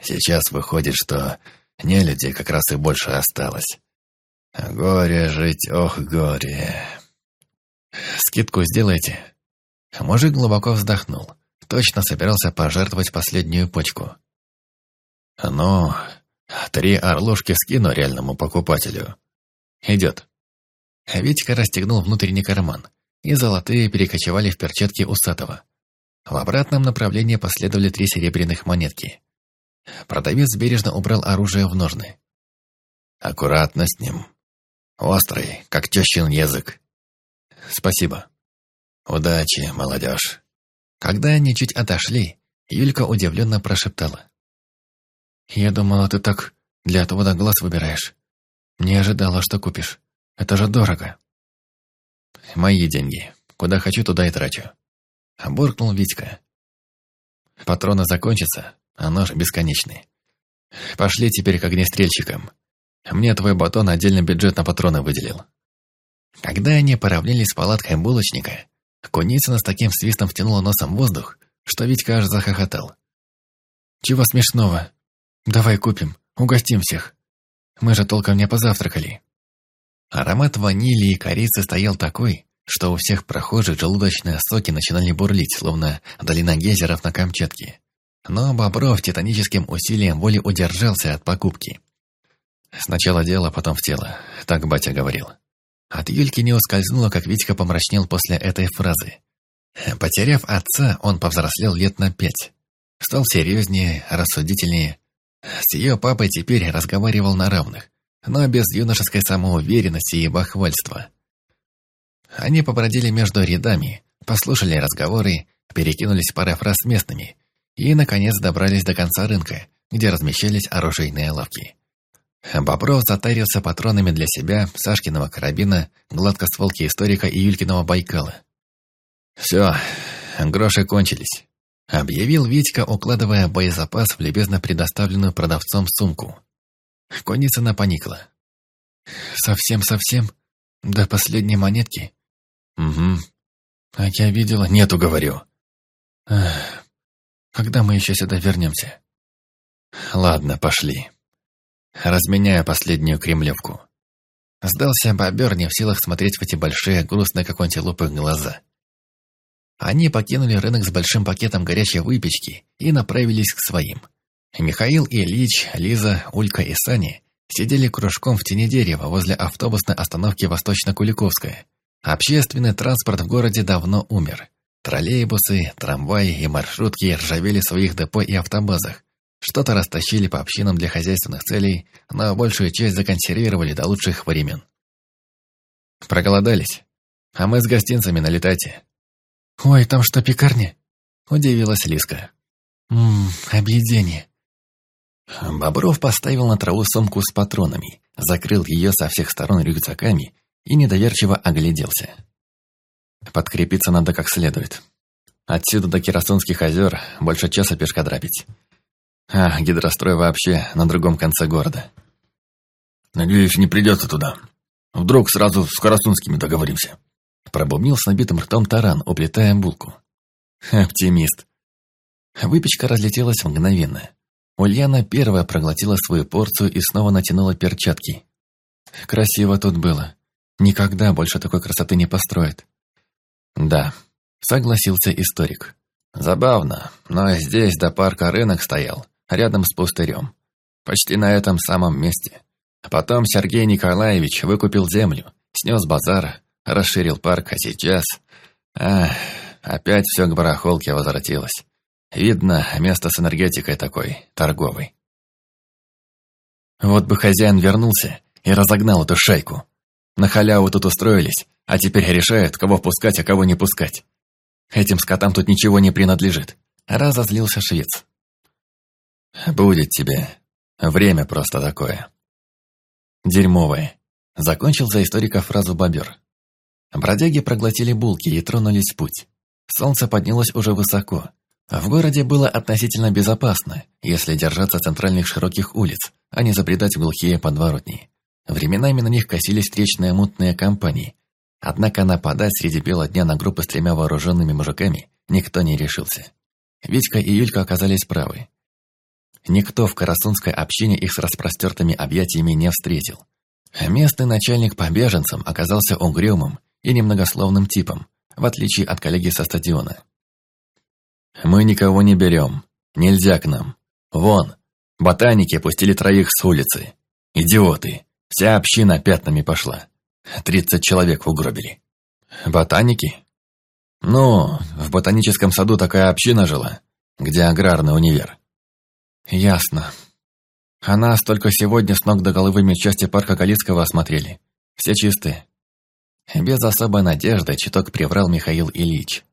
Сейчас выходит, что не людей как раз и больше осталось. Горе жить, ох, горе. «Скидку сделайте». Мужик глубоко вздохнул. Точно собирался пожертвовать последнюю почку. «Ну, три орлушки скину реальному покупателю. Идет». Витька расстегнул внутренний карман, и золотые перекочевали в перчатки усатого. В обратном направлении последовали три серебряных монетки. Продавец бережно убрал оружие в ножны. «Аккуратно с ним. Острый, как тещин язык. Спасибо. Удачи, молодежь. Когда они чуть отошли, Юлька удивленно прошептала. Я думала, ты так для отвода глаз выбираешь. Не ожидала, что купишь. Это же дорого. Мои деньги. Куда хочу, туда и трачу. Буркнул Витька. Патроны закончатся, а нож бесконечный. Пошли теперь к огнестрельщикам. Мне твой батон отдельно бюджет на патроны выделил. Когда они поравнялись с палаткой булочника, Куницына с таким свистом втянула носом воздух, что Витька аж захохотал. «Чего смешного? Давай купим, угостим всех. Мы же толком не позавтракали». Аромат ванили и корицы стоял такой, что у всех прохожих желудочные соки начинали бурлить, словно долина гейзеров на Камчатке. Но Бобров титаническим усилием воли удержался от покупки. Сначала дело, потом в тело, так батя говорил. От Юльки не ускользнуло, как Витька помрачнел после этой фразы. Потеряв отца, он повзрослел лет на пять. Стал серьезнее, рассудительнее. С ее папой теперь разговаривал на равных, но без юношеской самоуверенности и бахвальства. Они побродили между рядами, послушали разговоры, перекинулись парой фраз с местными и, наконец, добрались до конца рынка, где размещались оружейные лавки. Бобров затарился патронами для себя, Сашкиного карабина, гладкостволки историка и Юлькиного Байкала. «Все, гроши кончились», — объявил Витька, укладывая боезапас в любезно предоставленную продавцом сумку. Конницына поникла. «Совсем-совсем? До последней монетки?» «Угу. А я видела...» «Нету, говорю». Эх, «Когда мы еще сюда вернемся?» «Ладно, пошли». Разменяю последнюю кремлевку. Сдался бобер, не в силах смотреть в эти большие, грустные, как антилопы, глаза. Они покинули рынок с большим пакетом горячей выпечки и направились к своим. Михаил Ильич, Лиза, Улька и Сани сидели кружком в тени дерева возле автобусной остановки Восточно-Куликовская. Общественный транспорт в городе давно умер. Троллейбусы, трамваи и маршрутки ржавели в своих депо и автобазах. Что-то растащили по общинам для хозяйственных целей, но большую часть законсервировали до лучших времен. Проголодались. А мы с гостинцами на летате. «Ой, там что, пекарня?» – удивилась Лиска. «Ммм, объедение». Бобров поставил на траву сумку с патронами, закрыл ее со всех сторон рюкзаками и недоверчиво огляделся. Подкрепиться надо как следует. Отсюда до Кирасунских озер больше часа пешка драпить. А, гидрострой вообще на другом конце города. Надеюсь, не придется туда. Вдруг сразу с Карасунскими договоримся. Пробубнил с набитым ртом таран, уплетая булку. Оптимист. Выпечка разлетелась мгновенно. Ульяна первая проглотила свою порцию и снова натянула перчатки. Красиво тут было. Никогда больше такой красоты не построят. Да, согласился историк. Забавно, но здесь до парка рынок стоял, рядом с пустырем. Почти на этом самом месте. Потом Сергей Николаевич выкупил землю, снес базар, расширил парк, а сейчас... Ах, опять все к барахолке возвратилось. Видно, место с энергетикой такой, торговый. Вот бы хозяин вернулся и разогнал эту шайку. На халяву тут устроились, а теперь решают, кого впускать, а кого не пускать. Этим скотам тут ничего не принадлежит. Разозлился швец. Будет тебе. Время просто такое. Дерьмовое. Закончил за историка фразу бобер. Бродяги проглотили булки и тронулись в путь. Солнце поднялось уже высоко. В городе было относительно безопасно, если держаться центральных широких улиц, а не забредать глухие подворотни. Временами на них косились встречные мутные компании. Однако нападать среди бела дня на группы с тремя вооруженными мужиками никто не решился. Витька и Юлька оказались правы. Никто в Карасунской общине их с распростертыми объятиями не встретил. Местный начальник по беженцам оказался угрюмым и немногословным типом, в отличие от коллеги со стадиона. «Мы никого не берем. Нельзя к нам. Вон, ботаники пустили троих с улицы. Идиоты. Вся община пятнами пошла. Тридцать человек угробили». «Ботаники?» «Ну, в ботаническом саду такая община жила, где аграрный универ». «Ясно. А нас только сегодня с ног до головы части парка Галицкого осмотрели. Все чистые. Без особой надежды чуток приврал Михаил Ильич.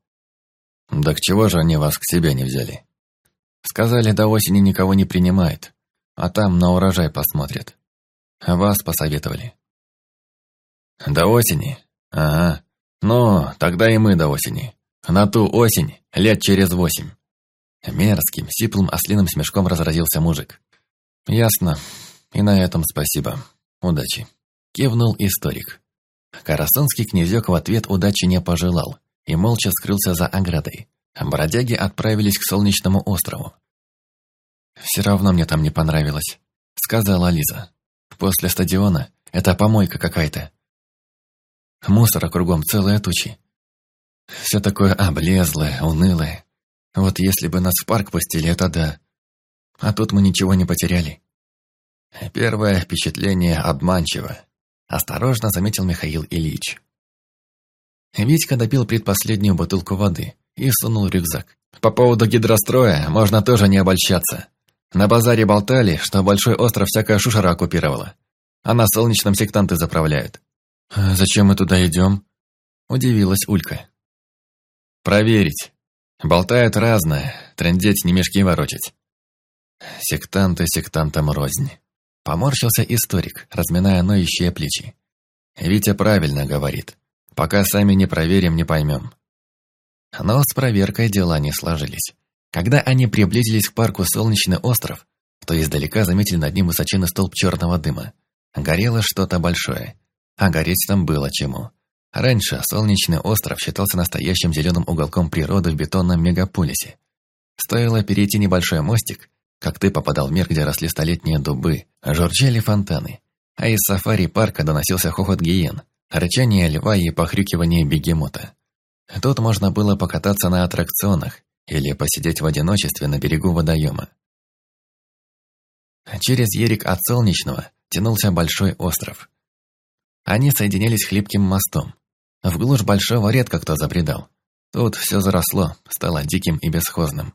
«Да к чего же они вас к себе не взяли?» «Сказали, до осени никого не принимает, а там на урожай посмотрят. Вас посоветовали». «До осени? Ага. Ну, тогда и мы до осени. На ту осень, лет через восемь». Мерзким, сиплым ослиным смешком разразился мужик. «Ясно. И на этом спасибо. Удачи», — кивнул историк. Карасонский князек в ответ удачи не пожелал и молча скрылся за оградой. Бродяги отправились к Солнечному острову. «Все равно мне там не понравилось», — сказала Лиза. «После стадиона это помойка какая-то. Мусора кругом целые тучи. Все такое облезлое, унылое. Вот если бы нас в парк пустили, это да. А тут мы ничего не потеряли». Первое впечатление обманчиво. Осторожно заметил Михаил Ильич. Витька допил предпоследнюю бутылку воды и сунул в рюкзак. По поводу гидростроя можно тоже не обольщаться. На базаре болтали, что Большой остров всякая шушера оккупировала. А на Солнечном сектанты заправляют. «А «Зачем мы туда идем?» – удивилась Улька. «Проверить. Болтают разное, трендеть не мешки ворочать». Сектанты сектантам рознь. Поморщился историк, разминая ноющие плечи. Витя правильно говорит. Пока сами не проверим, не поймем. Но с проверкой дела не сложились. Когда они приблизились к парку Солнечный остров, то издалека заметили над ним высоченный столб черного дыма. Горело что-то большое. А гореть там было чему. Раньше Солнечный остров считался настоящим зеленым уголком природы в бетонном мегаполисе. Стоило перейти небольшой мостик, как ты попадал в мир, где росли столетние дубы, журчали фонтаны, а из сафари-парка доносился хохот гиен, рычание льва и похрюкивание бегемота. Тут можно было покататься на аттракционах или посидеть в одиночестве на берегу водоема. Через Ерик от Солнечного тянулся большой остров. Они соединились хлипким мостом. В глушь большого редко кто забредал. Тут все заросло, стало диким и бесхозным.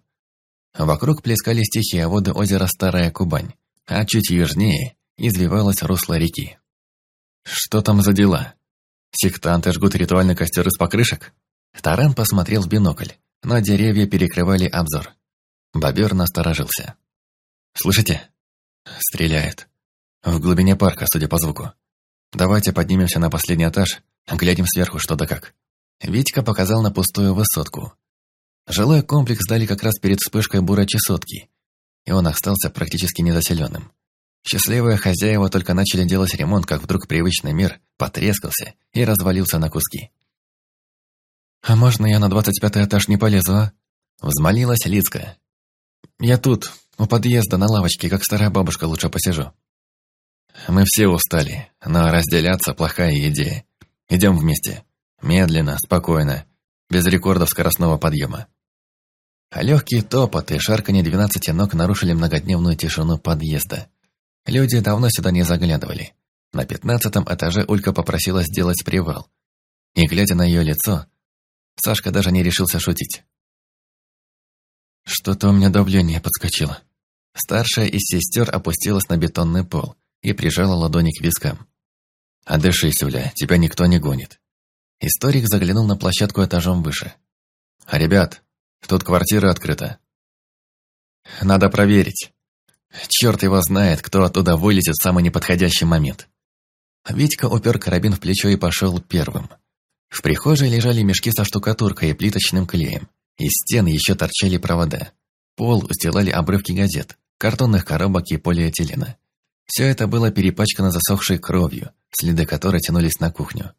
Вокруг плескались тихие воды озера Старая Кубань, а чуть южнее извивалось русло реки. Что там за дела? Сектанты жгут ритуальный костер из покрышек? Таран посмотрел в бинокль, но деревья перекрывали обзор. Бобер насторожился. «Слышите?» «Стреляет. В глубине парка, судя по звуку. Давайте поднимемся на последний этаж, глядим сверху что да как». Витька показал на пустую высотку. Жилой комплекс дали как раз перед вспышкой бура-чесотки, и он остался практически незаселенным. Счастливые хозяева только начали делать ремонт, как вдруг привычный мир потрескался и развалился на куски. «А можно я на двадцать пятый этаж не полезу, а?» Взмолилась Лицка. «Я тут, у подъезда, на лавочке, как старая бабушка, лучше посижу». «Мы все устали, но разделяться – плохая идея. Идем вместе. Медленно, спокойно, без рекордов скоростного подъема». Легкий топот и шарканье двенадцати ног нарушили многодневную тишину подъезда. Люди давно сюда не заглядывали. На пятнадцатом этаже Улька попросила сделать привал. И, глядя на ее лицо, Сашка даже не решился шутить. Что-то у меня давление подскочило. Старшая из сестер опустилась на бетонный пол и прижала ладони к вискам. «Отдышись, Уля, тебя никто не гонит». Историк заглянул на площадку этажом выше. «А, ребят, тут квартира открыта. Надо проверить. Черт его знает, кто оттуда вылезет в самый неподходящий момент». Витька упер карабин в плечо и пошел первым. В прихожей лежали мешки со штукатуркой и плиточным клеем. Из стен еще торчали провода. Пол устилали обрывки газет, картонных коробок и полиэтилена. Все это было перепачкано засохшей кровью, следы которой тянулись на кухню.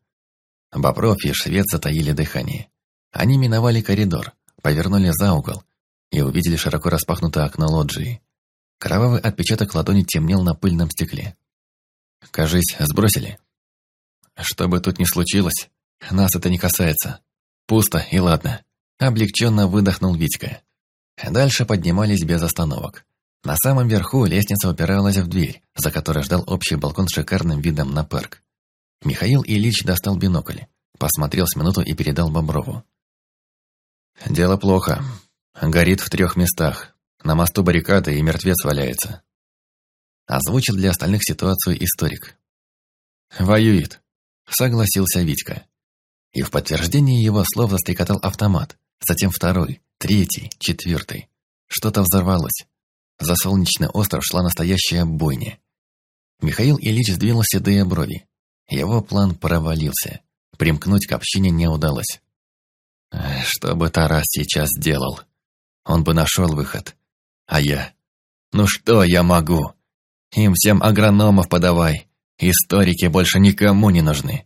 Бобров и швед затаили дыхание. Они миновали коридор, повернули за угол и увидели широко распахнутое окно лоджии. Кровавый отпечаток ладони темнел на пыльном стекле. «Кажись, сбросили». «Что бы тут ни случилось, нас это не касается. Пусто и ладно. Облегченно выдохнул Витька. Дальше поднимались без остановок. На самом верху лестница упиралась в дверь, за которой ждал общий балкон с шикарным видом на парк. Михаил Ильич достал бинокль, посмотрел с минуту и передал Боброву. «Дело плохо. Горит в трех местах. На мосту баррикады и мертвец валяется». Озвучил для остальных ситуацию историк. «Воюет», — согласился Витька. И в подтверждение его слов застрекотал автомат, затем второй, третий, четвертый. Что-то взорвалось. За солнечный остров шла настоящая бойня. Михаил Ильич сдвинул седые брови. Его план провалился. Примкнуть к общине не удалось. Что бы Тарас сейчас сделал? Он бы нашел выход. А я? Ну что я могу? Им всем агрономов подавай. Историки больше никому не нужны.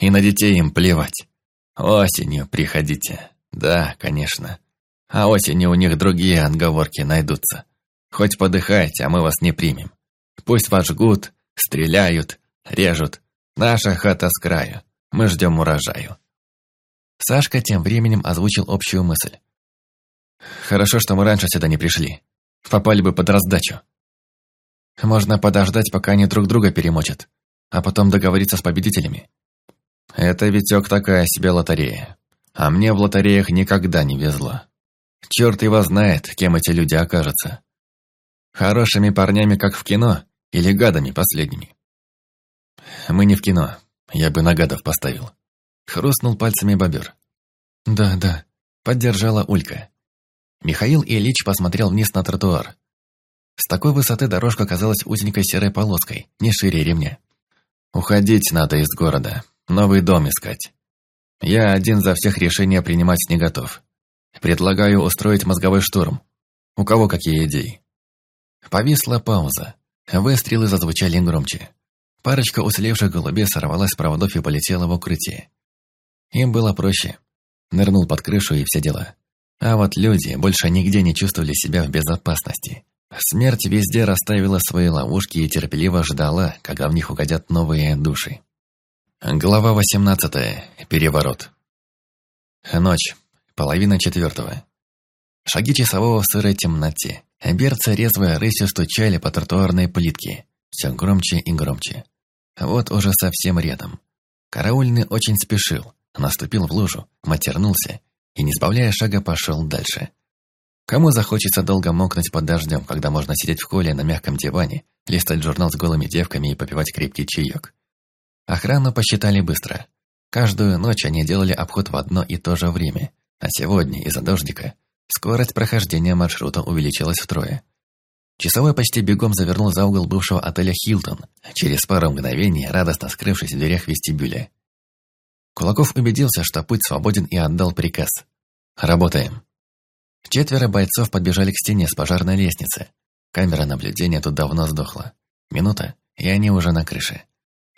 И на детей им плевать. Осенью приходите. Да, конечно. А осенью у них другие отговорки найдутся. Хоть подыхайте, а мы вас не примем. Пусть вас жгут, стреляют, режут. Наша хата с краю. Мы ждем урожаю. Сашка тем временем озвучил общую мысль. Хорошо, что мы раньше сюда не пришли. Попали бы под раздачу. Можно подождать, пока они друг друга перемочат, а потом договориться с победителями. Это Витек такая себе лотерея. А мне в лотереях никогда не везло. Черт его знает, кем эти люди окажутся. Хорошими парнями, как в кино, или гадами последними. Мы не в кино, я бы на гадов поставил. Хрустнул пальцами бобер. Да, да, поддержала Улька. Михаил Ильич посмотрел вниз на тротуар. С такой высоты дорожка казалась узенькой серой полоской, не шире ремня. Уходить надо из города, новый дом искать. Я один за всех решения принимать не готов. Предлагаю устроить мозговой штурм. У кого какие идеи? Повисла пауза. Выстрелы зазвучали громче. Парочка уцелевших голубей сорвалась с проводов и полетела в укрытие. Им было проще. Нырнул под крышу и все дела. А вот люди больше нигде не чувствовали себя в безопасности. Смерть везде расставила свои ловушки и терпеливо ждала, когда в них угодят новые души. Глава 18. Переворот. Ночь. Половина четвертого. Шаги часового в сырой темноте. Берцы резвой рысью стучали по тротуарной плитке. Все громче и громче. Вот уже совсем рядом. Караульный очень спешил. Наступил в лужу, матернулся и, не сбавляя шага, пошел дальше. Кому захочется долго мокнуть под дождем, когда можно сидеть в холле на мягком диване, листать журнал с голыми девками и попивать крепкий чаек? Охрану посчитали быстро. Каждую ночь они делали обход в одно и то же время, а сегодня, из-за дождика, скорость прохождения маршрута увеличилась втрое. Часовой почти бегом завернул за угол бывшего отеля «Хилтон», через пару мгновений радостно скрывшись в дверях вестибюля. Кулаков убедился, что путь свободен и отдал приказ. «Работаем». Четверо бойцов подбежали к стене с пожарной лестницы. Камера наблюдения тут давно сдохла. Минута, и они уже на крыше.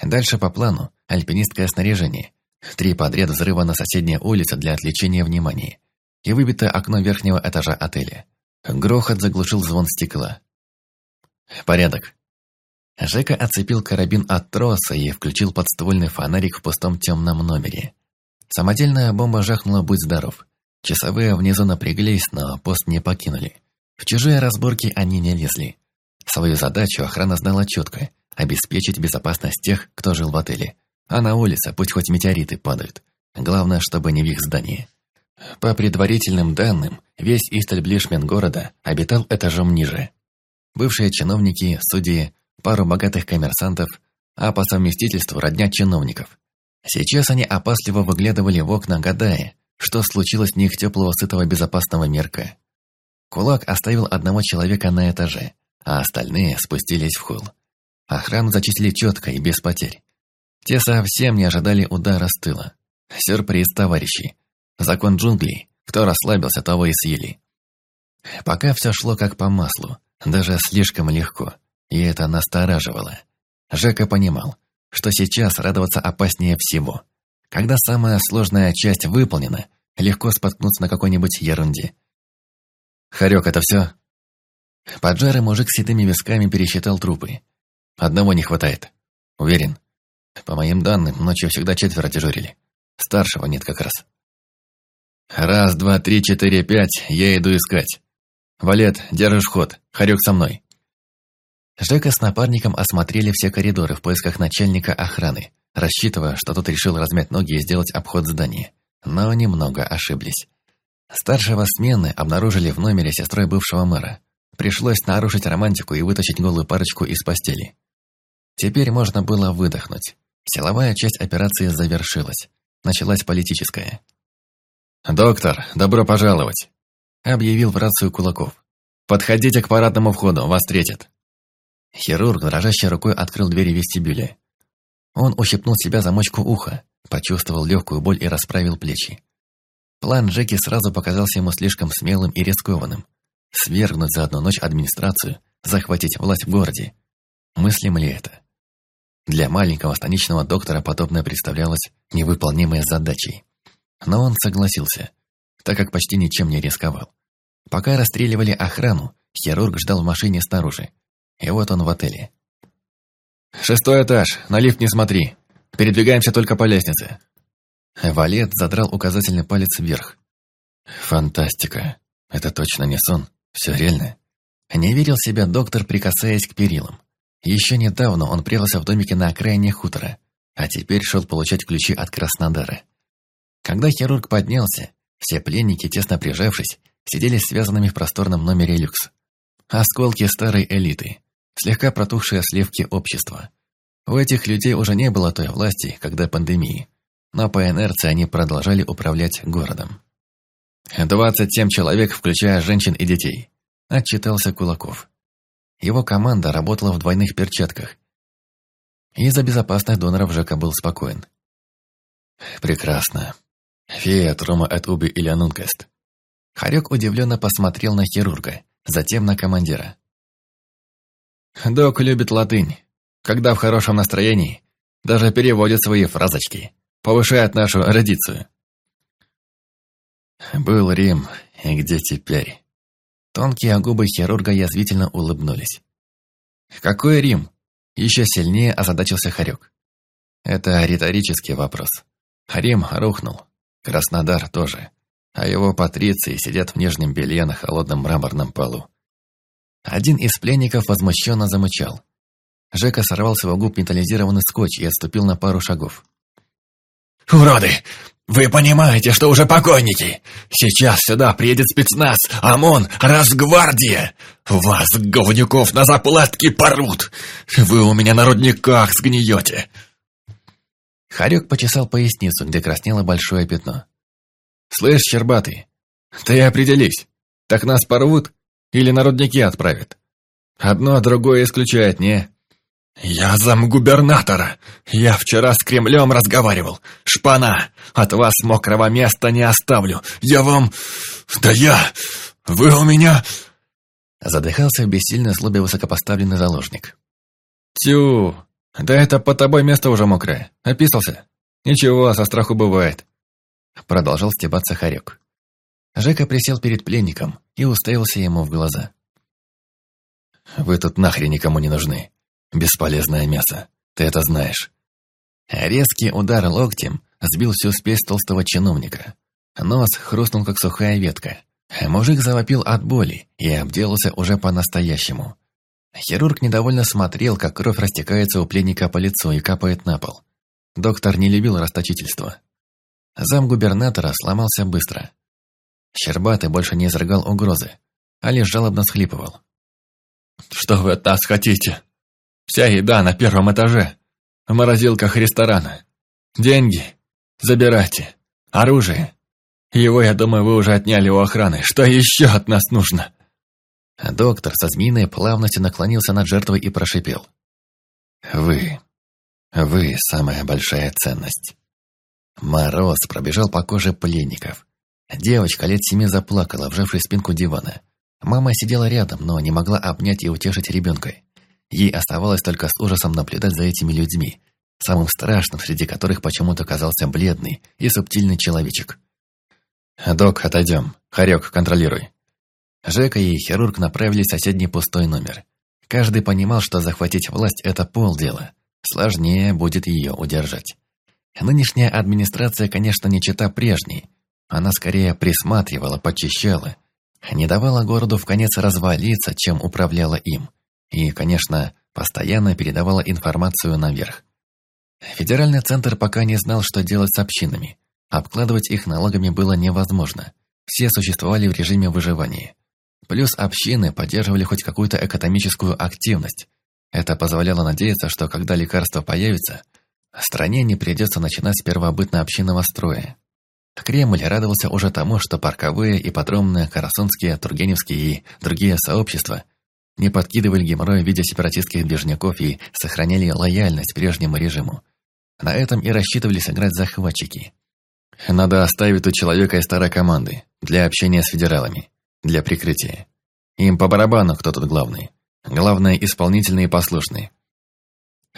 Дальше по плану альпинистское снаряжение. Три подряд взрыва на соседней улице для отвлечения внимания. И выбитое окно верхнего этажа отеля. Грохот заглушил звон стекла. Порядок. Жека отцепил карабин от троса и включил подствольный фонарик в пустом темном номере. Самодельная бомба жахнула «Будь здоров». Часовые внизу напряглись, но пост не покинули. В чужие разборки они не лезли. Свою задачу охрана знала четко – обеспечить безопасность тех, кто жил в отеле. А на улице пусть хоть метеориты падают. Главное, чтобы не в их здании. По предварительным данным, весь Истельблишмен города обитал этажом ниже. Бывшие чиновники, судьи, пару богатых коммерсантов, а по совместительству родня чиновников. Сейчас они опасливо выглядывали в окна, гадая, что случилось не их теплого, сытого, безопасного мерка. Кулак оставил одного человека на этаже, а остальные спустились в холл. Охрану зачислили четко и без потерь. Те совсем не ожидали удара с тыла. Сюрприз, товарищи. Закон джунглей. Кто расслабился, того и съели. Пока все шло как по маслу, даже слишком легко, и это настораживало. Жека понимал, что сейчас радоваться опаснее всего. Когда самая сложная часть выполнена, легко споткнуться на какой-нибудь ерунде. «Харек, это все?» Поджарый мужик с седыми висками пересчитал трупы. Одного не хватает. Уверен. По моим данным, ночью всегда четверо дежурили. Старшего нет как раз. Раз, два, три, четыре, пять, я иду искать. Валет, держишь ход, Харек со мной. Жека с напарником осмотрели все коридоры в поисках начальника охраны, рассчитывая, что тот решил размять ноги и сделать обход здания. Но немного ошиблись. Старшего смены обнаружили в номере сестрой бывшего мэра. Пришлось нарушить романтику и вытащить голую парочку из постели. Теперь можно было выдохнуть. Силовая часть операции завершилась. Началась политическая. «Доктор, добро пожаловать!» Объявил в рацию Кулаков. «Подходите к парадному входу, вас встретят!» Хирург дрожащей рукой открыл двери вестибюля. Он ущипнул себя за мочку уха, почувствовал легкую боль и расправил плечи. План Джеки сразу показался ему слишком смелым и рискованным. Свергнуть за одну ночь администрацию, захватить власть в городе. Мыслим ли это? Для маленького станичного доктора подобное представлялось невыполнимой задачей. Но он согласился, так как почти ничем не рисковал. Пока расстреливали охрану, хирург ждал в машине снаружи. И вот он в отеле. «Шестой этаж, на лифт не смотри. Передвигаемся только по лестнице». Валет задрал указательный палец вверх. «Фантастика. Это точно не сон. Все реально». Не верил себя доктор, прикасаясь к перилам. Еще недавно он прятался в домике на окраине хутора, а теперь шел получать ключи от Краснодара. Когда хирург поднялся, все пленники, тесно прижавшись, сидели связанными в просторном номере люкс. Осколки старой элиты, слегка протухшие сливки общества. У этих людей уже не было той власти, когда пандемии, но по инерции они продолжали управлять городом. «Двадцать семь человек, включая женщин и детей», – отчитался Кулаков. Его команда работала в двойных перчатках. Из-за безопасных доноров Жека был спокоен. «Прекрасно. Фея Трома от Уби Ильянункест». Харек удивленно посмотрел на хирурга, затем на командира. «Док любит латынь. Когда в хорошем настроении, даже переводит свои фразочки, повышает нашу эрудицию». Был Рим, и где теперь? Тонкие губы хирурга язвительно улыбнулись. «Какой Рим?» Еще сильнее озадачился Харек. Это риторический вопрос. Рим рухнул. Краснодар тоже а его патриции сидят в нижнем белье на холодном мраморном полу. Один из пленников возмущенно замычал. Жека сорвал с его губ металлизированный скотч и отступил на пару шагов. «Уроды! Вы понимаете, что уже покойники! Сейчас сюда приедет спецназ, ОМОН, Росгвардия! Вас, говнюков, на заплатки порут! Вы у меня на рудниках сгниете!» Харек почесал поясницу, где краснело большое пятно. «Слышь, Щербатый, ты определись, так нас порвут или на рудники отправят? Одно другое исключает, не?» «Я замгубернатора. Я вчера с Кремлем разговаривал. Шпана, от вас мокрого места не оставлю. Я вам... Да я... Вы у меня...» Задыхался в бессильной злобе высокопоставленный заложник. «Тю, да это под тобой место уже мокрое. Описался? Ничего, со страху бывает. Продолжал стебаться Харек. Жека присел перед пленником и уставился ему в глаза. «Вы тут нахрен никому не нужны. Бесполезное мясо. Ты это знаешь». Резкий удар локтем сбил всю спесь толстого чиновника. Нос хрустнул, как сухая ветка. Мужик завопил от боли и обделался уже по-настоящему. Хирург недовольно смотрел, как кровь растекается у пленника по лицу и капает на пол. Доктор не любил расточительства. Замгубернатора сломался быстро. Щербатый больше не изрыгал угрозы, а лишь жалобно схлипывал. «Что вы от нас хотите? Вся еда на первом этаже, в морозилках ресторана. Деньги забирайте, оружие. Его, я думаю, вы уже отняли у охраны. Что еще от нас нужно?» Доктор со змеиной плавностью наклонился над жертвой и прошипел. «Вы, вы самая большая ценность». Мороз пробежал по коже пленников. Девочка лет семи заплакала, вжавшись в спинку дивана. Мама сидела рядом, но не могла обнять и утешить ребенка. Ей оставалось только с ужасом наблюдать за этими людьми, самым страшным среди которых почему-то казался бледный и субтильный человечек. «Док, отойдем. Харек, контролируй». Жека и хирург направились в соседний пустой номер. Каждый понимал, что захватить власть – это полдела. Сложнее будет ее удержать. Нынешняя администрация, конечно, не чета прежней. Она скорее присматривала, почищала, не давала городу в конец развалиться, чем управляла им. И, конечно, постоянно передавала информацию наверх. Федеральный центр пока не знал, что делать с общинами. Обкладывать их налогами было невозможно. Все существовали в режиме выживания. Плюс общины поддерживали хоть какую-то экономическую активность. Это позволяло надеяться, что когда лекарство появится, Стране не придется начинать с первобытно-общинного строя. Кремль радовался уже тому, что парковые, и ипподромные, карасунские, тургеневские и другие сообщества не подкидывали геморрой в виде сепаратистских движняков и сохраняли лояльность прежнему режиму. На этом и рассчитывали сыграть захватчики. Надо оставить у человека из старой команды, для общения с федералами, для прикрытия. Им по барабану, кто тут главный. Главное, исполнительные и послушные.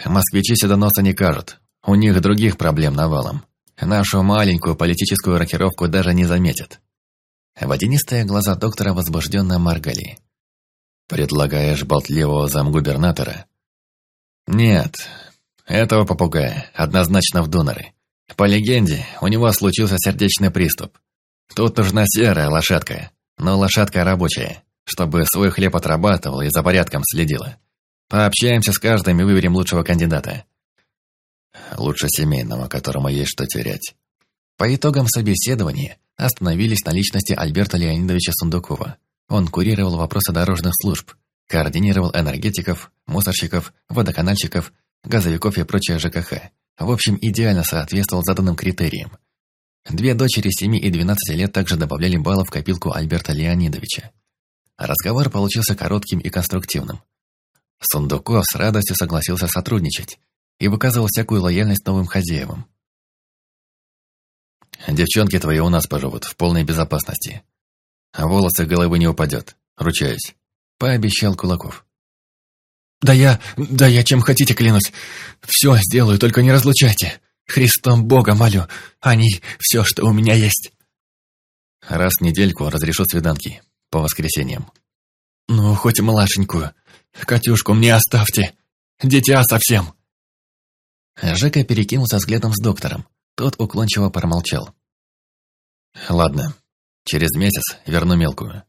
Москвичи сюда носа не кажут, у них других проблем навалом. Нашу маленькую политическую рокировку даже не заметят. Водянистые глаза доктора возбужденно моргали. «Предлагаешь болтливого замгубернатора?» «Нет, этого попугая однозначно в доноры. По легенде, у него случился сердечный приступ. Тут нужна серая лошадка, но лошадка рабочая, чтобы свой хлеб отрабатывала и за порядком следила. Пообщаемся с каждым и выберем лучшего кандидата. Лучше семейного, которому есть что терять. По итогам собеседования остановились на личности Альберта Леонидовича Сундукова. Он курировал вопросы дорожных служб, координировал энергетиков, мусорщиков, водоканальщиков, газовиков и прочее ЖКХ. В общем, идеально соответствовал заданным критериям. Две дочери 7 и 12 лет также добавляли баллов в копилку Альберта Леонидовича. Разговор получился коротким и конструктивным. Сундуков с радостью согласился сотрудничать и выказывал всякую лояльность новым хозяевам. «Девчонки твои у нас поживут в полной безопасности. А волосы головы не упадет, ручаюсь», — пообещал Кулаков. «Да я... да я чем хотите клянусь. Все сделаю, только не разлучайте. Христом Бога молю. Они — все, что у меня есть». «Раз в недельку разрешу свиданки. По воскресеньям». «Ну, хоть младшенькую. Катюшку мне оставьте. Дитя совсем». Жека перекинулся взглядом с доктором. Тот уклончиво промолчал. «Ладно, через месяц верну мелкую.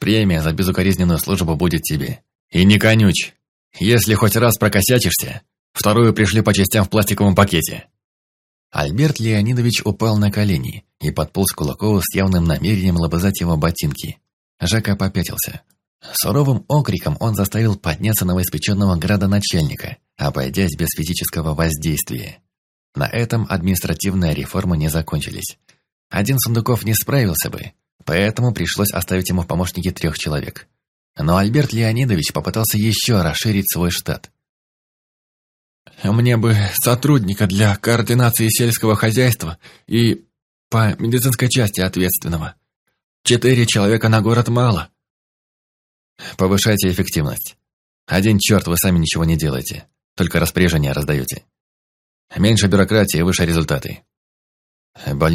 Премия за безукоризненную службу будет тебе. И не конючь. Если хоть раз прокосячишься, вторую пришли по частям в пластиковом пакете». Альберт Леонидович упал на колени и подполз Кулакову с явным намерением лобызать его ботинки. Жака попятился. Суровым окриком он заставил подняться новоиспеченного градоначальника, обойдясь без физического воздействия. На этом административные реформы не закончились. Один Сундуков не справился бы, поэтому пришлось оставить ему в помощнике трех человек. Но Альберт Леонидович попытался еще расширить свой штат. «Мне бы сотрудника для координации сельского хозяйства и по медицинской части ответственного. Четыре человека на город мало». «Повышайте эффективность. Один черт вы сами ничего не делаете, только распоряжения раздаете. Меньше бюрократии, выше результаты.